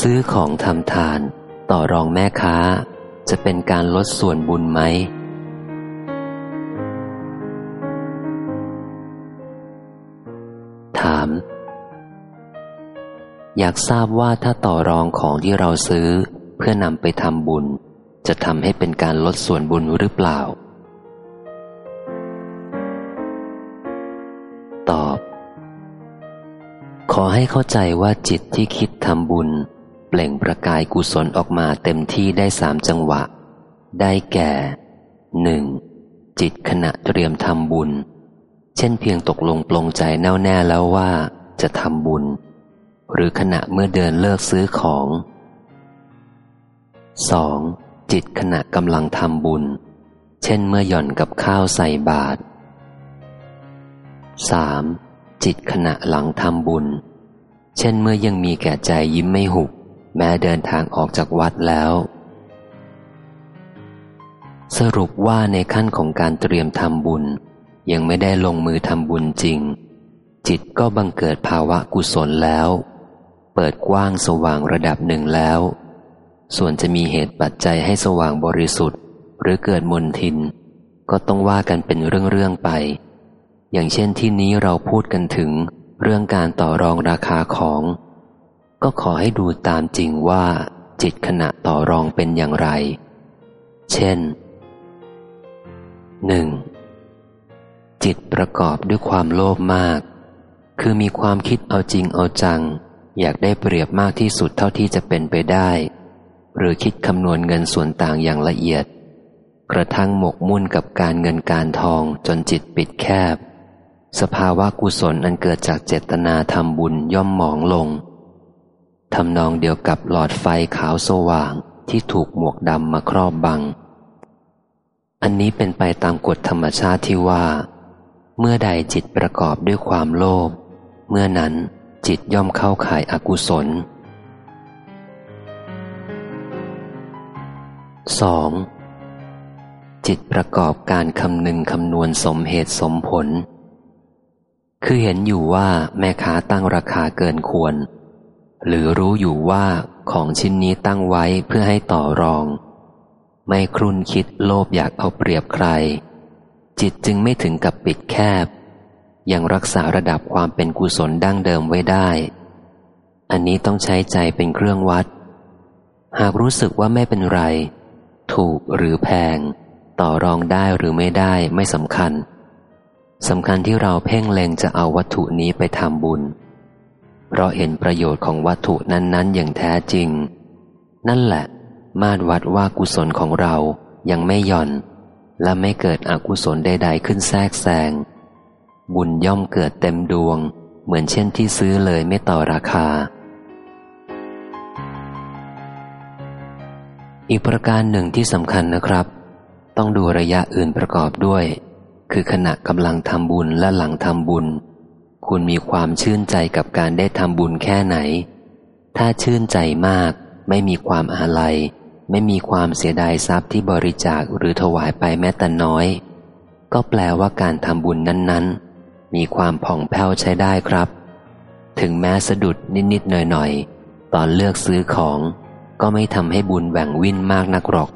ซื้อของทำทานต่อรองแม่ค้า จะเป็นการลดส่วนบุญไหม ถาม อยากทราบว่าถ้าต่อรองของที่เราซื้อเพื่อนำไปทำบุญ จะทำให้เป็นการลดส่วนบุญหรือเปล่า ตอบ ขอให้เข้าใจว่าจิตที่คิดทำบุญ ล่งประกายกุศลออกมาเต็มที่ได้สามจังหวะ ได้แก่หนึ่งจิตขณะเตรียมทำบุญ เช่นเพียงตกลงปลงใจแน่วแน่แล้วว่าจะทำบุญ หรือขณะเมื่อเดินเลิกซื้อของ 2. จิตขณะกำลังทำบุญ เช่นเมื่อหย่อนกับข้าวใส่บาตร 3. จิตขณะหลังทำบุญ เช่นเมื่อยังมีแก่ใจยิ้มไม่หุบ แม้เดินทางออกจากวัดแล้ว สรุปว่าในขั้นของการเตรียมทำบุญ ยังไม่ได้ลงมือทำบุญจริง จิตก็บังเกิดภาวะกุศลแล้ว เปิดกว้างสว่างระดับหนึ่งแล้ว ส่วนจะมีเหตุปัจจัยให้สว่างบริสุทธิ์ หรือเกิดมนทิน ก็ต้องว่ากันเป็นเรื่องๆไป อย่างเช่นที่นี้เราพูดกันถึงเรื่องการต่อรองราคาของ ก็ขอให้ดูตามจริงว่า จิตขณะต่อรองเป็นอย่างไร เช่นหนึ่งจิตประกอบด้วยความโลภมาก คือมีความคิดเอาจริงเอาจัง อยากได้เปรียบมากที่สุดเท่าที่จะเป็นไปได้ หรือคิดคำนวณเงินส่วนต่างอย่างละเอียด กระทั่งหมกมุ่นกับการเงินการทองจนจิตปิดแคบ สภาวะกุศลอันเกิดจากเจตนาทำบุญย่อมหมองลง ทำนองเดียวกับหลอดไฟขาวสว่างที่ถูกหมวกดำมาครอบบัง อันนี้เป็นไปตามกฎธรรมชาติที่ว่า เมื่อใดจิตประกอบด้วยความโลภเมื่อนั้นจิตย่อมเข้าข่ายอากุศล 2. จิตประกอบการคำนึงคำนวณสมเหตุสมผล คือเห็นอยู่ว่าแม่ค้าตั้งราคาเกินควร หรือรู้อยู่ว่าของชิ้นนี้ตั้งไว้เพื่อให้ต่อรอง ไม่ครุนคิดโลภอยากเอาเปรียบใคร จิตจึงไม่ถึงกับปิดแคบ ยังรักษาระดับความเป็นกุศลดั้งเดิมไว้ได้ อันนี้ต้องใช้ใจเป็นเครื่องวัด หากรู้สึกว่าไม่เป็นไร ถูกหรือแพง ต่อรองได้หรือไม่ได้ไม่สำคัญสำคัญที่เราเพ่งเล็งจะเอาวัตถุนี้ไปทำบุญ เพราะเห็นประโยชน์ของวัตถุนั้น ๆ อย่างแท้จริง นั่นแหละ มาตรวัดว่ากุศลของเรายังไม่หย่อน และไม่เกิดอกุศลใด ๆ ขึ้นแทรกแซง บุญย่อมเกิดเต็มดวง เหมือนเช่นที่ซื้อเลยไม่ต่อราคา อีกประการหนึ่งที่สำคัญนะครับ ต้องดูระยะอื่นประกอบด้วย คือขณะกำลังทำบุญและหลังทำบุญ คุณมีความชื่นใจกับการได้ทำบุญแค่ไหน ถ้าชื่นใจมาก ไม่มีความอาลัย ไม่มีความเสียดายทรัพย์ที่บริจาคหรือถวายไปแม้แต่น้อย ก็แปลว่าการทำบุญนั้นๆ มีความผ่องแผ้วใช้ได้ครับ ถึงแม้สะดุดนิดๆหน่อยๆ ตอนเลือกซื้อของ ก็ไม่ทำให้บุญแหว่งวิ่นมากนักหรอก